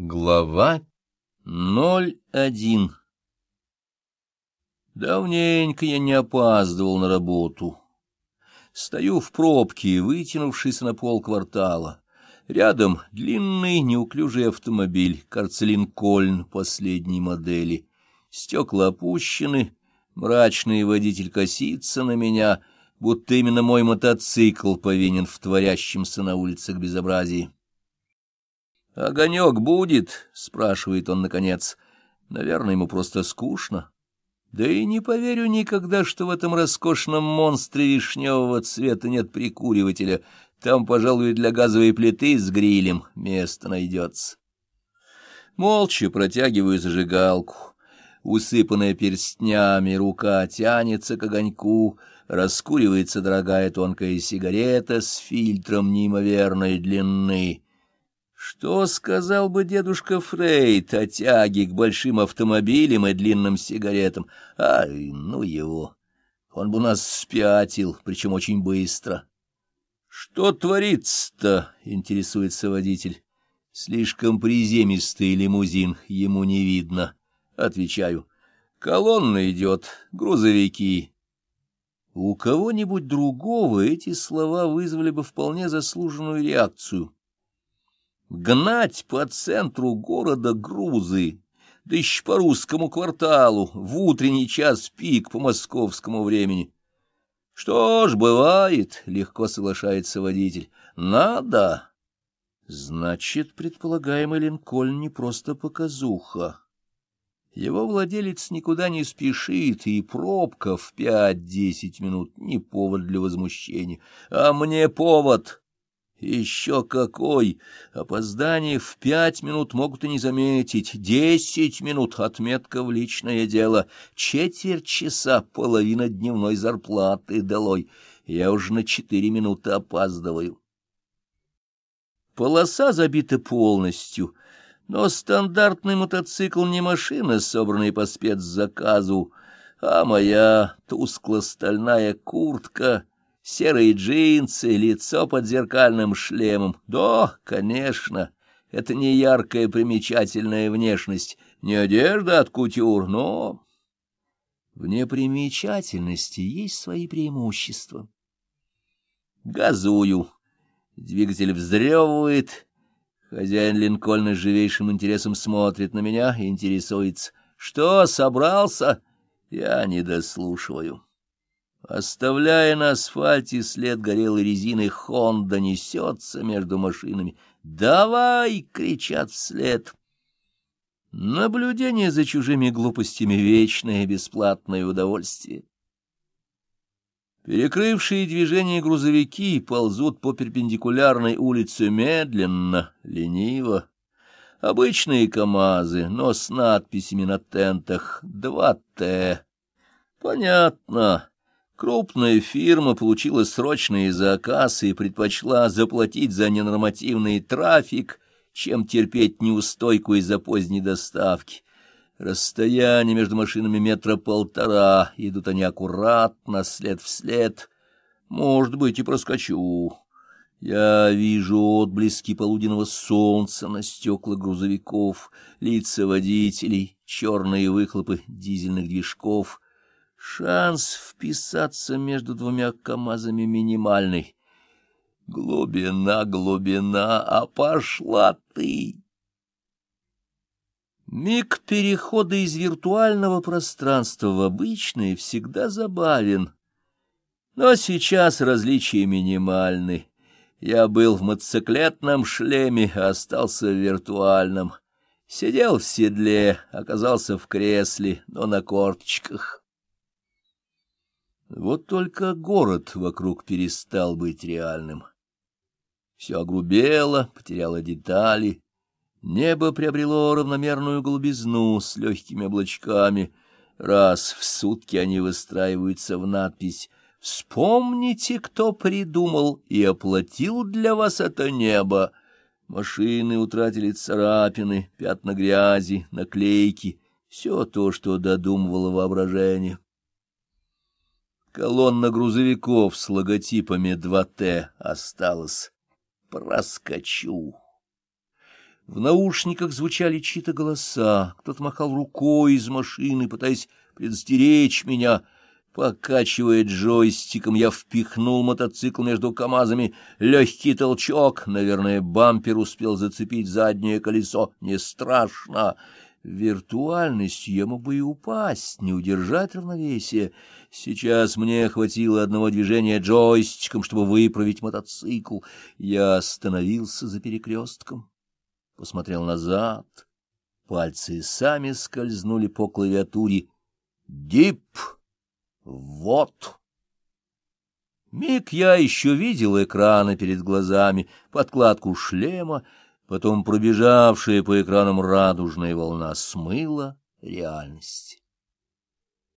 Глава 01 Давненько я не опаздывал на работу. Стою в пробке, вытянувшись на пол квартала. Рядом длинный неуклюжий автомобиль, кажется, Линкольн последней модели. Стекла опущены, мрачный водитель косится на меня, будто именно мой мотоцикл повинен в творящемся на улицах безобразии. «Огонек будет?» — спрашивает он наконец. Наверное, ему просто скучно. Да и не поверю никогда, что в этом роскошном монстре вишневого цвета нет прикуривателя. Там, пожалуй, для газовой плиты с грилем место найдется. Молча протягиваю зажигалку. Усыпанная перстнями рука тянется к огоньку, раскуривается дорогая тонкая сигарета с фильтром неимоверной длины. Что сказал бы дедушка Фрейд о тяге к большим автомобилям и длинным сигаретам? Ай, ну его! Он бы нас спятил, причем очень быстро. — Что творится-то? — интересуется водитель. — Слишком приземистый лимузин, ему не видно. Отвечаю. — Колонна идет, грузовики. У кого-нибудь другого эти слова вызвали бы вполне заслуженную реакцию — Гнать по центру города грузы, да еще по русскому кварталу, в утренний час пик по московскому времени. Что ж, бывает, — легко соглашается водитель, — надо. Значит, предполагаемый Линкольн не просто показуха. Его владелец никуда не спешит, и пробка в пять-десять минут — не повод для возмущения. А мне повод. Еще какой! Опоздание в пять минут могут и не заметить. Десять минут — отметка в личное дело. Четверть часа — половина дневной зарплаты долой. Я уже на четыре минуты опаздываю. Полоса забита полностью, но стандартный мотоцикл не машина, собранная по спецзаказу, а моя тускло-стальная куртка — серые джинсы, лицо под зеркальным шлемом. Да, конечно, это не яркая примечательная внешность, не одежда от кутюр, но... В непримечательности есть свои преимущества. Газую. Двигатель вздрёвывает. Хозяин Линкольна с живейшим интересом смотрит на меня и интересуется. Что, собрался? Я не дослушиваю. Оставляя на асфальте след горелой резины, Хонда несется между машинами. «Давай!» — кричат вслед. Наблюдение за чужими глупостями — вечное бесплатное удовольствие. Перекрывшие движение грузовики ползут по перпендикулярной улице медленно, лениво. Обычные КАМАЗы, но с надписями на тентах «2Т». Понятно. Крупная фирма получила срочные заказы и предпочла заплатить за ненормативный трафик, чем терпеть неустойку из-за поздней доставки. Расстояние между машинами метра полтора, идут они аккуратно, след в след. Может быть, и проскочу. Я вижу отблески полуденного солнца на стеклах грузовиков, лица водителей, черные выхлопы дизельных движков — Шанс вписаться между двумя КАМАЗами минимальный. Глубина, глубина, а пошла ты! Миг перехода из виртуального пространства в обычное всегда забавен. Но сейчас различия минимальны. Я был в мотоциклетном шлеме, а остался в виртуальном. Сидел в седле, оказался в кресле, но на корточках. Вот только город вокруг перестал быть реальным. Все огрубело, потеряло детали. Небо приобрело равномерную голубизну с легкими облачками. Раз в сутки они выстраиваются в надпись «Вспомните, кто придумал и оплатил для вас это небо». Машины утратили царапины, пятна грязи, наклейки, все то, что додумывало воображение. Колонна грузовиков с логотипами 2Т осталась. Проскочу. В наушниках звучали чьи-то голоса, кто-то махал рукой из машины, пытаясь предостеречь меня. Покачивая джойстиком, я впихнул мотоцикл между КАМАЗами. Легкий толчок, наверное, бампер успел зацепить заднее колесо. Не страшно. В я мог бы и упасть, не удержать равновесие. Сейчас мне хватило одного движения джойстиком, чтобы выправить мотоцикл. Я остановился за перекрестком посмотрел назад. Пальцы сами скользнули по клавиатуре. «Дип! Вот!» Миг я еще видел экраны перед глазами, подкладку шлема, потом пробежавшая по экранам радужная волна смыла реальность.